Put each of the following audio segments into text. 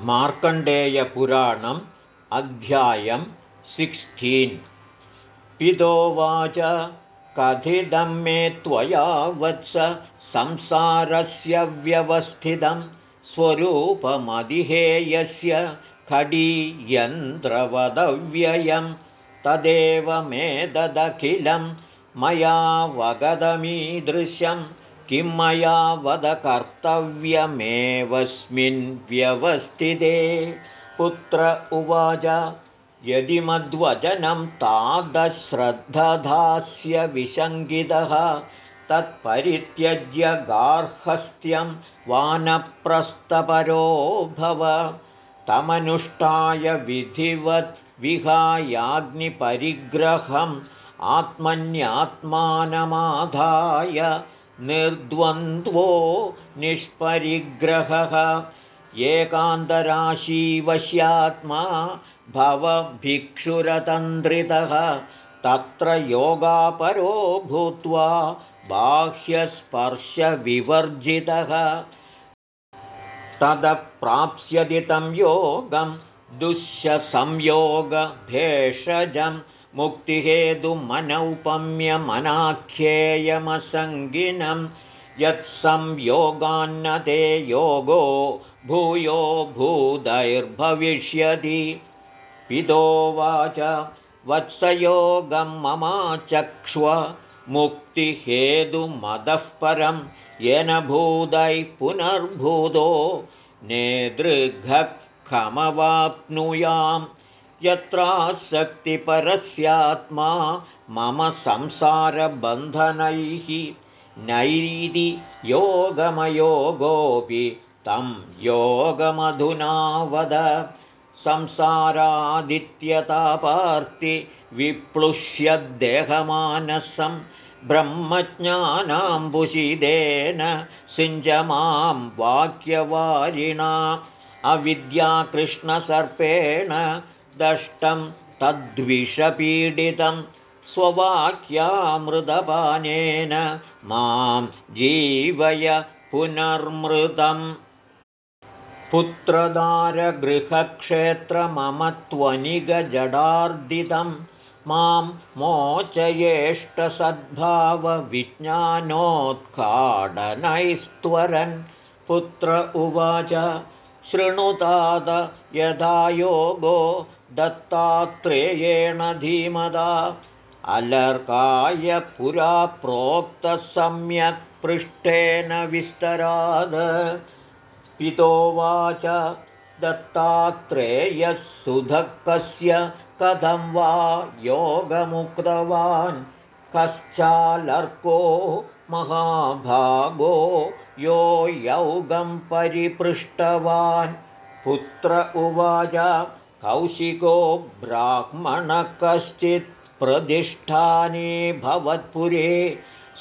मार्कण्डेयपुराणम् अध्यायं सिक्स्टीन्। पितोवाच कथितं मे त्वया वत्स संसारस्य व्यवस्थितं स्वरूपमधिहेयस्य खडीयन्त्रवदव्ययं तदेव मेददखिलं मया वगदमीदृशं किं मया वदकर्तव्यमेवस्मिन् व्यवस्थिते? पुत्र उवाच यदि मद्वचनं तादश्रद्धधास्य विशङ्कितः तत्परित्यज्य गार्हस्थ्यं वानप्रस्थपरो भव। तमनुष्ठाय विधिवत् विहायाग्निपरिग्रहम् आत्मन्यात्मानमाधाय निर्द्वन्द्वो निष्परिग्रहः। एकान्तराशीवश्यात्मा भवभिक्षुरतन्द्रितः। तत्र योगापरो भूत्वा बाह्यस्पर्शविवर्जितः। तदप्राप्स्यति तं योगं दुःशसंयोगभेषजं मुक्तिहेतुमनौपम्यमनाख्येयमसङ्गिनं यत्संयोगान्न ते योगो भूयो भूदैर्भविष्यति। पितोवाच वत्सयोगं ममाचक्ष्व मुक्तिहेतुमदः परं येन भूदैः पुनर्भूतो नेदृघखमवाप्नुयां यत्रासक्तिपरस्यात्मा मम संसारबन्धनैः नैरि योगमयोगोऽपि तं योगमधुनावद। संसारादित्यतापार्ति विप्लुष्यद्देहमानसं ब्रह्मज्ञानाम्बुषिदेन सिञ्च मां वाक्यवारिणा। अविद्याकृष्णसर्पेण दष्टं तद्विषपीडितं स्ववाक्यामृतपानेन मां जीवय पुनर्मृतम्। पुत्रदारगृहक्षेत्रममत्वनिगजडार्दितं मां मोचयेष्टसद्भावविज्ञानोत्काडनैस्त्वरन् पुत्र उवाच शृणुताद यथा योगो दत्तात्रेयेण धीमदा। अलर्काय पुरा प्रोक्तः सम्यक् पृष्ठेन विस्तराद। पितोवाच दत्तात्रेयः सुधक्कस्य कथं वा योगमुक्तवान्? कश्चालर्को महाभागो यो यौगं परिपृष्टवान्। पुत्र उवाच कौशिको ब्राह्मणः कश्चित् प्रतिष्ठाने भवत्पुरे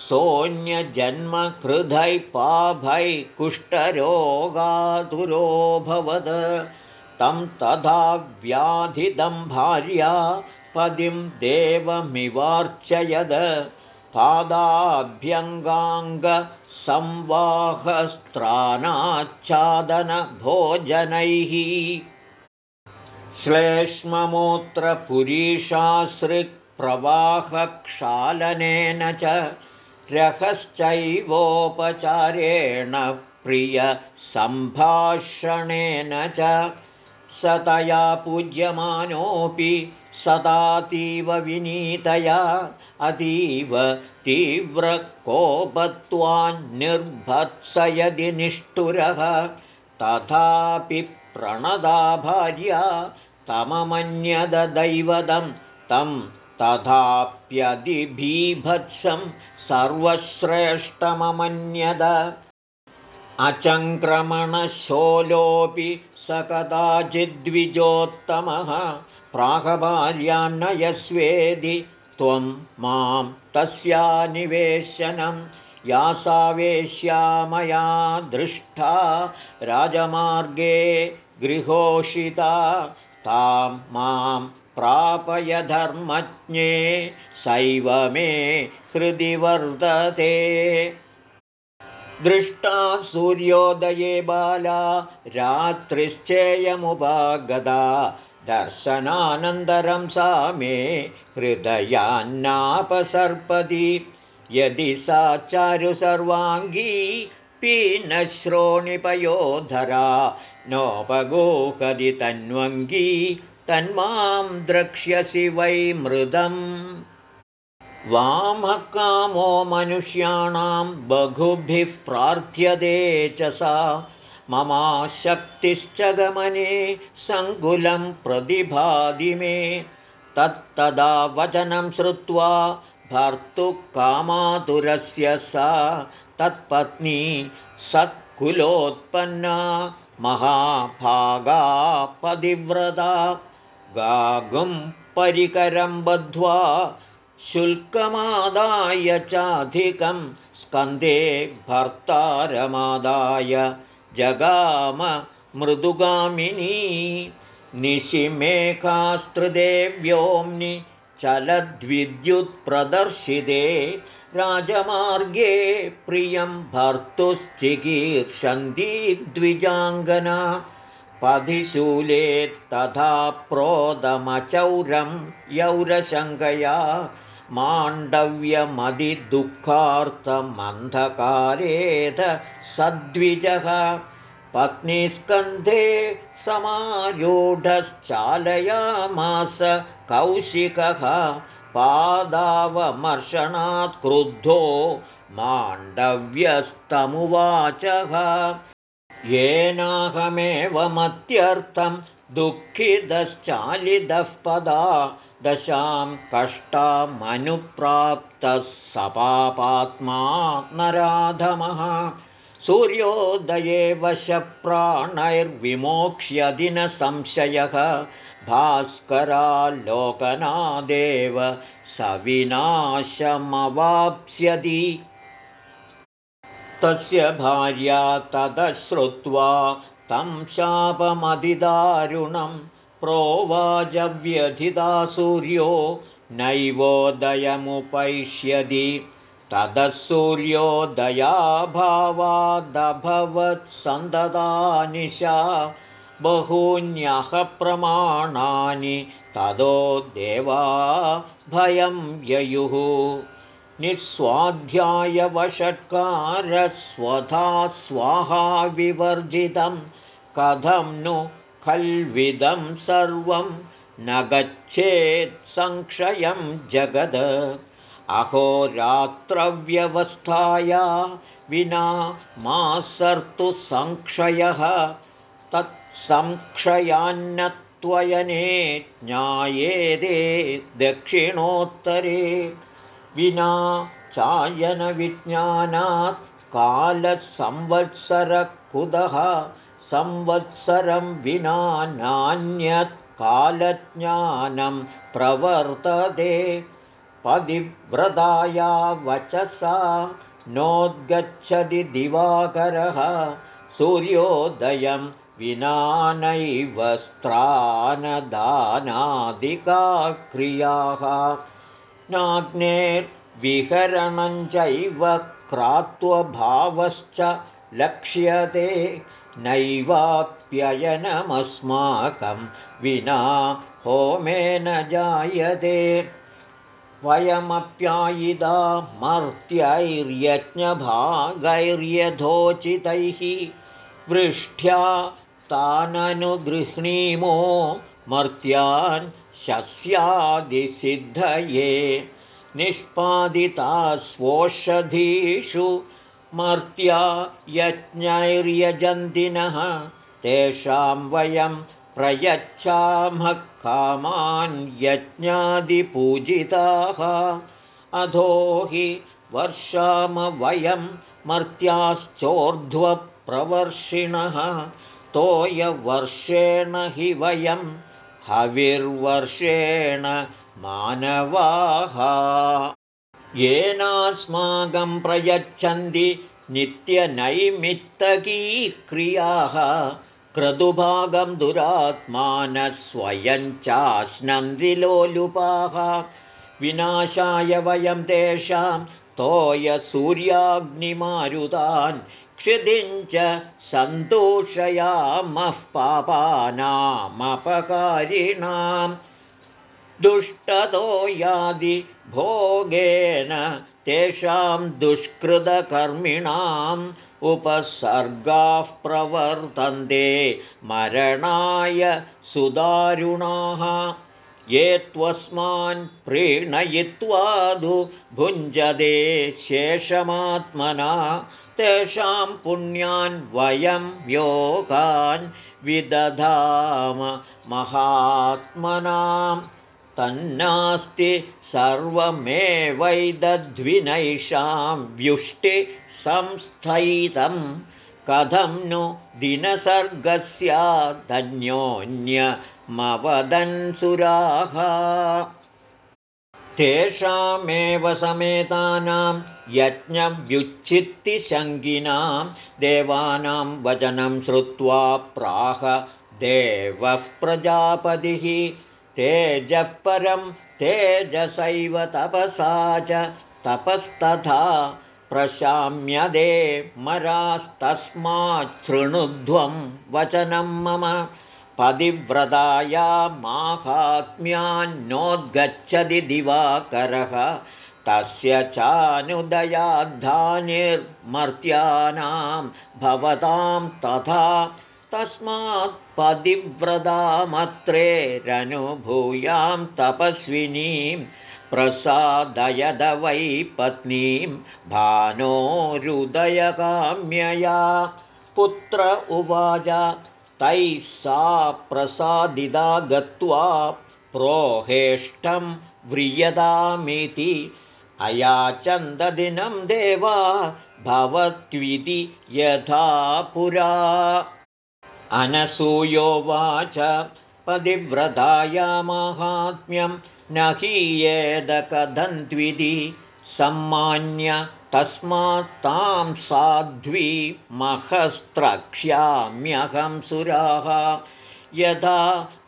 सोऽन्यजन्मकृधैः पाभै कुष्ठरोगातुरोऽभवत् तं तथा व्याधिदं भार्या पदिं देवमिवार्चयद पादाभ्यङ्गाङ्गसंवाहस्त्रानाच्छादनभोजनैः श्लेष्ममूत्रपुरीशाश्रिप्रवाहक्षालनेन च रहश्चैवोपचारेण प्रियसम्भाषणेन च सतया पूज्यमानोऽपि सदातीव विनीतया अतीव तीव्रकोपत्वान्निर्भत्सयदि निष्ठुरः। तथापि प्रणदा भार्या तममन्यददैवतं तं तथाप्यदिभीभत्सं सर्वश्रेष्ठममन्यद। अचङ्क्रमणशोलोऽपि स कदाचिद्विजोत्तमः प्रागभार्यान्नयस्वेदि त्वं मां तस्यानिवेशनं या सावेश्यामया दृष्टा राजमार्गे गृहोषिता। तां मां प्रापयधर्मज्ञे सैव मे हृदि वर्तते दृष्टा सूर्योदये बाला रात्रिश्चेयमुपागदा दर्शनानन्तरं सा मे हृदयान्नापसर्पति यदि सा चारु सर्वाङ्गी पीनश्रोणिपयोधरा नोपगोकदि तन्वङ्गी तन्मां द्रक्ष्यसि वै मृदम्। वामकामो मनुष्याणां बहुभिः प्रार्थ्यते च सा ममाशक्तिश्च गमने सङ्कुलं प्रतिभाति मे। तत्तदा वचनं श्रुत्वा भर्तुकामातुरस्य सा तत्पत्नी सत्कुलोत्पन्ना महाभागा पतिव्रता गागुं परिकरं बद्ध्वा शुल्कमादाय चाधिकं स्कन्धे भर्तारमादाय जगाम मृदुगामिनी। निशिमेकास्त्रिदेव्योम्नि चलद्विद्युत्प्रदर्शिते। राजमार्गे प्रियं भर्तुश्चिकीर्षन्ति द्विजाङ्गना पथिशूले तथा प्रोदमचौरं यौरशङ्कया माण्डव्यमधिदुःखार्थमन्धकारेध सद्विजः। पत्नीस्कन्धे समारूढश्चालयामास कौशिकः। पादावमर्षणात् क्रुद्धो माण्डव्यस्तमुवाचः। येनाहमेवमत्यर्थं दुःखितश्चालितः पदा दशां कष्टामनुप्राप्तः सपापात्मा नराधमः। सूर्योदये वशप्राणैर्विमोक्ष्यदिनसंशयः भास्कराल्लोकनादेव सविनाशमवाप्स्यति तस्य भार्या तदश्रुत्वा तं प्रोवाजव्यधिदा सूर्यो नैवोदयमुपैष्यति। ततः सूर्योदयाभावादभवत्सन्ददानिशा बहून्यः प्रमाणानि ततो देवा भयं ययुः। निःस्वाध्यायवषट्कारस्वधा स्वाहा विवर्जितं। कथं नु खल्विदं सर्वं न गच्छेत् संक्षयं जगद। अहोरात्रव्यवस्थाया विना मा सर्तु संक्षयः। तत्संक्षयान्नत्वयने ज्ञायेदे दक्षिणोत्तरे विना चायनविज्ञानात् कालसंवत्सरकुदः संवत्सरं विना नान्यत् कालज्ञानं प्रवर्तते। पदिव्रताया वचसा नोद्गच्छति दिवाकरः। सूर्योदयं विना नैव स्त्रानदानादिका क्रियाः नाग्नेर्विहरणञ्चैव क्रात्वभावश्च लक्ष्यते नैवाप्ययनमस्माकं विना होमेन जायते। वयमप्यायिदा मर्त्यैर्यज्ञभागैर्यथोचितैः वृष्ट्या ताननुगृह्णीमो मर्त्यान् शस्यादिसिद्धये। निष्पादिता स्वोषधीषु मर्त्या यज्ञैर्यजन्तिनः तेषां वयं प्रयच्छामः कामान् यज्ञादिपूजिताः। अधो हि वर्षामवयं मर्त्याश्चोर्ध्वप्रवर्षिणः तोयवर्षेण हि वयं हविर्वर्षेण मानवाः येनास्माकं प्रयच्छन्ति नित्यनैमित्तकीक्रियाः क्रतुभागं दुरात्मानः स्वयं चाश्नन्दिलोलुपाः विनाशाय वयं तेषां तोयसूर्याग्निमारुतान् क्षितिञ्च सन्तोषयामः पापानामपकारिणां दुष्टतो यादि भोगेन तेषां दुष्कृतकर्मिणाम् उपसर्गाः प्रवर्तन्ते मरणाय सुदारुणाः। ये त्वस्मान् प्रीणयित्वादु भुञ्जते शेषमात्मना तेषां पुण्यान् वयं योगान् विदधाम महात्मनां तन्नास्ति सर्वमेवैदद्विनैषां व्युष्टि संस्थैतं कथं नु दिनसर्गस्यादन्योन्यमवदन्सुराः तेषामेव समेतानां यज्ञव्युच्छित्तिशङ्गिनां देवानां वचनं श्रुत्वा प्राह देवः प्रजापतिः तेजः परं तेजसैव तपसा च तपस्तथा प्रशाम्यदे मरास्तस्माच्छृणुध्वं वचनं मम पतिव्रताया माहात्म्यान्नोद्गच्छति दिवाकरः तस्य चानुदयाद्धानिर्मर्त्यानां भवतां तथा तस्मात् पतिव्रतामत्रेरनुभूयां तपस्विनीं प्रसादयद वै पत्नीं भानोरुदयकाम्यया पुत्र उवाच तैः सा प्रसादिदा गत्वा प्रोहेष्टं व्रियतामिति अयाचन्ददिनं देवा भवत्विति यथा पुरा अनसूयोवाच पतिव्रताया माहात्म्यं न हीयेदकदन्त्विधि सम्मान्य तस्मात् तां साध्वी महस्त्रक्ष्याम्यहं सुराः। यदा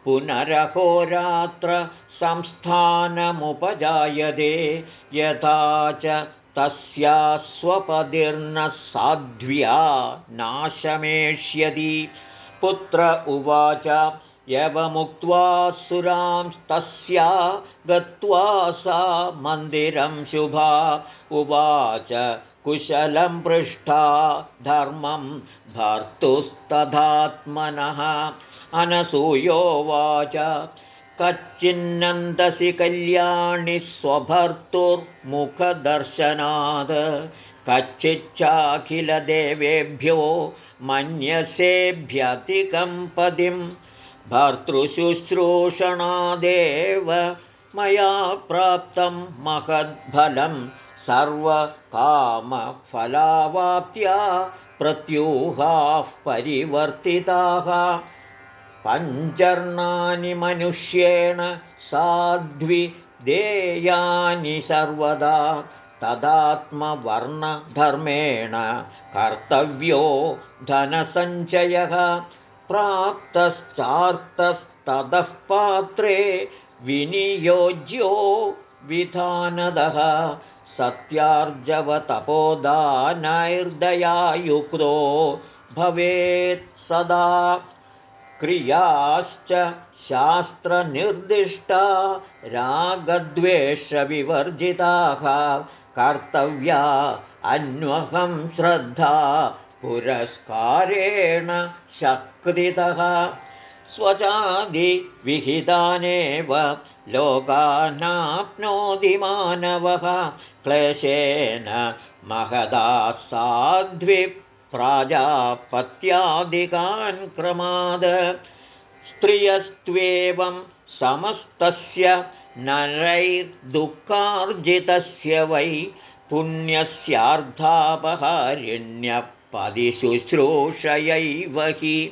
पुनरहोरात्र संस्थानमुपजायते यथा च तस्या स्वपतिर्न साध्व्या नाशमेष्यति पुत्र उवाच यवमुक्त्वा सुरांस्तस्या गत्वा सा मन्दिरं शुभा। उवाच कुशलं पृष्ठा धर्मं भर्तुस्तथात्मनः अनसूयोवाच कच्चिन्नन्दसि कल्याणि स्वभर्तुर्मुखदर्शनात्। कच्चिच्चाखिलदेवेभ्यो मन्यसेभ्यतिकं पदिम् भर्तृशुश्रूषणादेव मया प्राप्तं महद्फलं सर्वकामफलावाप्त्या प्रत्यूहाः परिवर्तिताः। पञ्चर्णानि मनुष्येण साध्वि देयानि सर्वदा तदात्मवर्णधर्मेण कर्तव्यो धनसञ्चयः प्राप्तश्चार्तस्ततः पात्रे विनियोज्यो विधानदः सत्यार्जवतपोदानैर्दयायुक्तो भवेत् सदा। क्रियाश्च शास्त्रनिर्दिष्टा रागद्वेषविवर्जिताः कर्तव्या अन्वहं श्रद्धा पुरस्कारेण शक्तितः। स्वचादिविहितानेव लोकानाप्नोति मानवः। क्लेशेन महदा साध्विप्राजापत्यादिकान् क्रमाद। स्त्रियस्त्वेवं समस्तस्य नरैर्दुःखार्जितस्य वै पुण्यस्यार्थापहारिण्यपदिशुश्रूषयैव हि।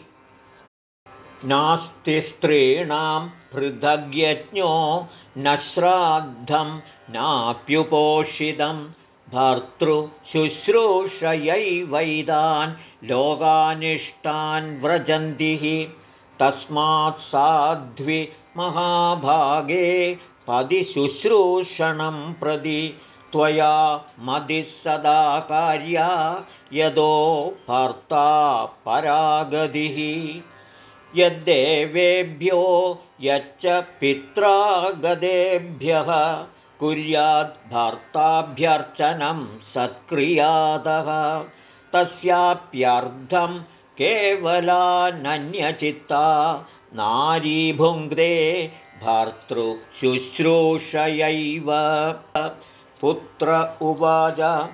नास्ति स्त्रीणां पृथग्यज्ञो न श्राद्धं नाप्युपोषितं भर्तृशुश्रूषयैवैदान् लोकानिष्टान् व्रजन्तिः तस्मात् साध्वि महाभागे पदिशुश्रूषणं प्रति त्वया मदिः सदा कार्या यदो भर्ता परागतिः यद्देवेभ्यो यच्च पित्रागदेभ्यः कुर्याद्भर्ताभ्यर्चनं सत्क्रियातः तस्याप्यर्थं केवलानन्यचित्ता नारीभुङ्क्ते भर्तृशुश्रूषयैव। पुत्र उवाच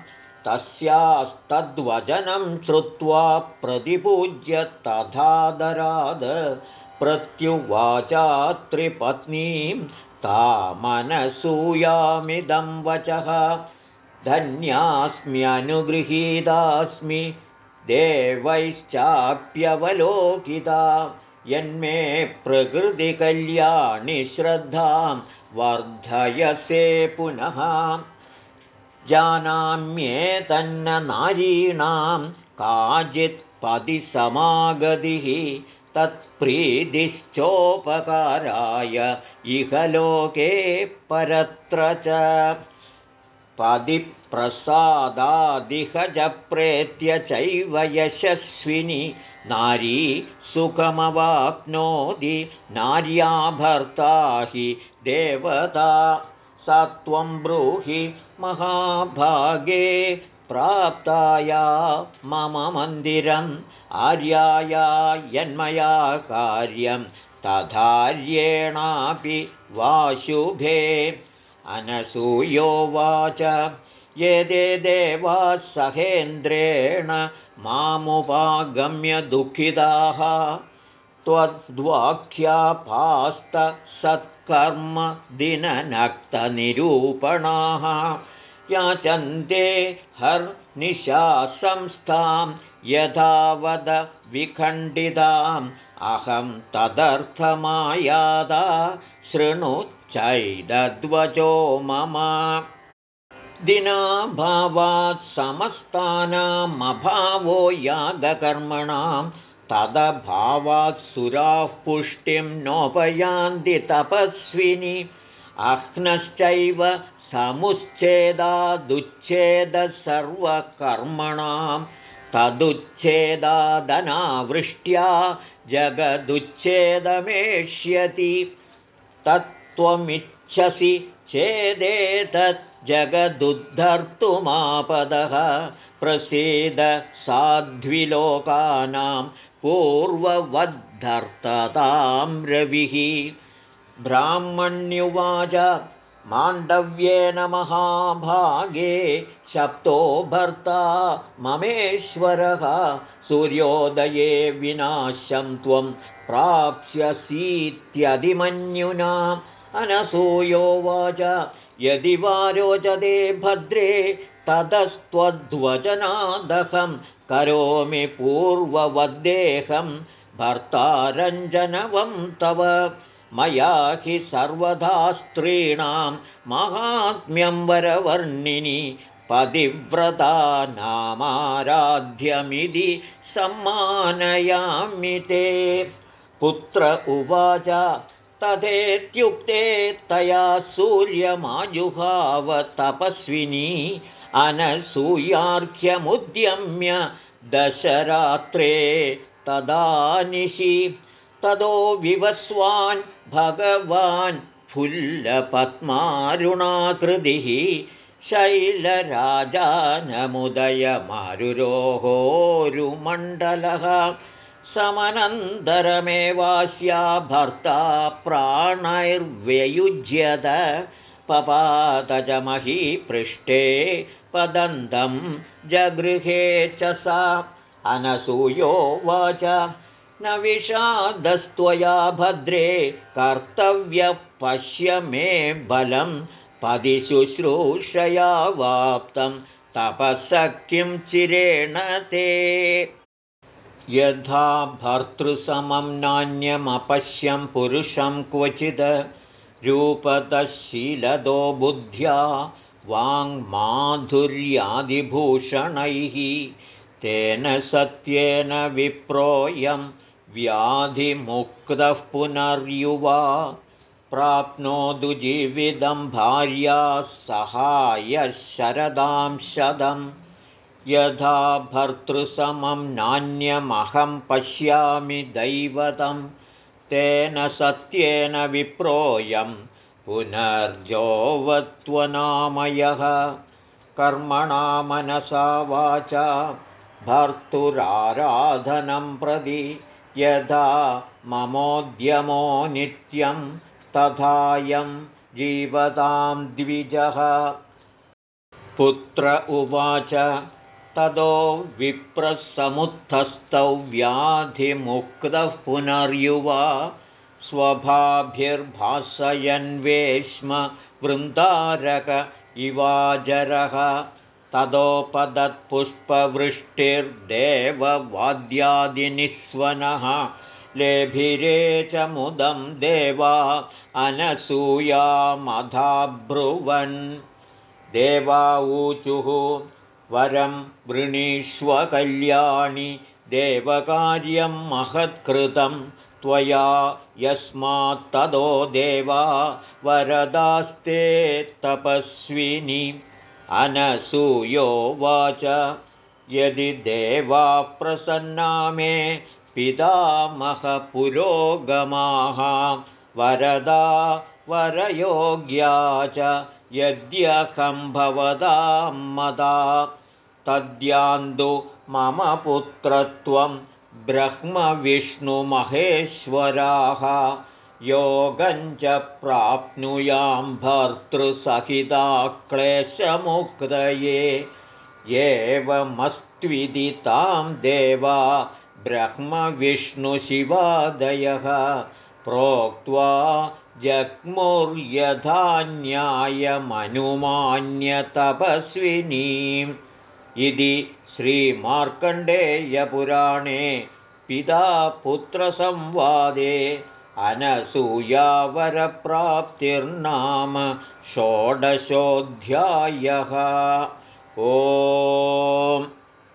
तस्यास्तद्वचनं श्रुत्वा प्रतिपूज्य तथादराद प्रत्युवाचात्रिपत्नीं तामनसूयामिदं वचः। धन्यास्म्यनुगृहीतास्मि देवैश्चाप्यवलोकिता यन्मे प्रकृतिकल्याणि श्रद्धां वर्धयसे पुनः। जानाम्येतन्न नारीणां काचित्पतिसमागतिः तत्प्रीतिश्चोपकाराय इह लोके परत्र च। पदिप्रसादादिहजप्रेत्य चैव यशस्विनि नारी सुखमवाप्नोति नार्या भर्ता हि देवता स त्वं ब्रूहि महाभागे प्राप्ताया मम मन्दिरम् आर्याया यन्मया कार्यं तथार्येणापि वाशुभे अनसूयोवाच यदे देवाः सहेन्द्रेण मामुपागम्य दुःखिताः त्वद्वाक्यापास्तत्कर्मदिननक्तनिरूपणाः याचन्ते हर्निशासंस्थां यथावद विखण्डिताम्। अहं तदर्थमायादा शृणु चैदद्वचो मम दिनाभावात् समस्तानामभावो यागकर्मणां तदभावात् सुराः पुष्टिं नोपयान्ति तपस्विनि। अह्नश्चैव समुच्छेदादुच्छेदः सर्वकर्मणां। तदुच्छेदादनावृष्ट्या जगदुच्छेदमेष्यति। तत्त्वमिच्छसि चेदेतत् जगदुद्धर्तुमापदः प्रसीद साध्विलोकानां पूर्ववद्धर्ततां रविः। ब्राह्मण्युवाच माण्डव्येन महाभागे शप्तो भर्ता ममेश्वरः। सूर्योदये विनाशं त्वं प्राप्स्यसीत्यधिमन्युना। अनसूयोवाच यदि वा रोचते भद्रे ततस्त्वद्वचनादहं करोमि पूर्ववद्देहं भर्तारञ्जनवं तव। मया हि सर्वदा स्त्रीणां माहात्म्यं वरवर्णिनि पतिव्रता नामाराध्यमिति सम्मानयामि ते। पुत्र उवाच तथेत्युक्ते तया सूर्यमाजुहावतपस्विनी अनसूयार्घ्यमुद्यम्य दशरात्रे तदानिशि तदो विवस्वान् भगवान् फुल्लपद्मारुणाकृतिः शैलराजानमुदयमारुरोहोरुमण्डलः समनन्तरमेवास्या भर्ता प्राणैर्व्ययुज्यत पपातजमही पृष्ठे पदन्तं जगृहे च सा अनसूयोवाच न विषादस्त्वया भद्रे कर्तव्यः पश्य मे बलं पदिशुश्रूषया वाप्तं। तपः किं चिरेण ते यथा भर्तृसमं नान्यमपश्यं पुरुषं क्वचिद् रूपतशीलदो बुद्ध्या वाङ्माधुर्यादिभूषणैः तेन सत्येन विप्रोऽयं व्याधिमुक्तः पुनर्युवा प्राप्नोतु जीवितं भार्या सहायशरदां शतं यथा भर्तृसमं नान्यमहं पश्यामि दैवतं तेन सत्येन विप्रोयं पुनर्जोवत्वनामयः। कर्मणा मनसा वाचा भर्तुराराधनं प्रति यथा ममोद्यमो नित्यं तथायं जीवतां द्विजः। पुत्र उवाच ततो विप्रसमुत्थस्थौ व्याधिमुक्तः पुनर्युवा स्वभाभिर्भासयन्वेश्म वृन्दारक इवाजरः ततोपदत्पुष्पवृष्टिर्देववाद्यादिनिःस्वनः लेभिरे च मुदं देवा अनसूयामधाब्रुवन् देवाऊचुः वरं वृणीष्वकल्याणि देवकार्यं महत्कृतं त्वया यस्मात्तदो देवा वरदास्ते तपस्विनि। अनसूयोवाच यदि देवा प्रसन्ना मे पितामहपुरोगमाः वरदा वरयोग्या च यद्यहं भवदां मदा तद्यान्दु मम पुत्रत्वं ब्रह्मविष्णुमहेश्वराः योगञ्च प्राप्नुयां भर्तृसहिता क्लेशमुक्तये एवमस्त्विदितां देवा ब्रह्मविष्णुशिवादयः प्रोक्त्वा जग्मुर्यथान्यायमनुमान्यतपस्विनीम् इति श्रीमार्कण्डेयपुराणे पिता पुत्रसंवादे अनसूयावरप्राप्तिर्नाम षोडशोऽध्यायः। ओ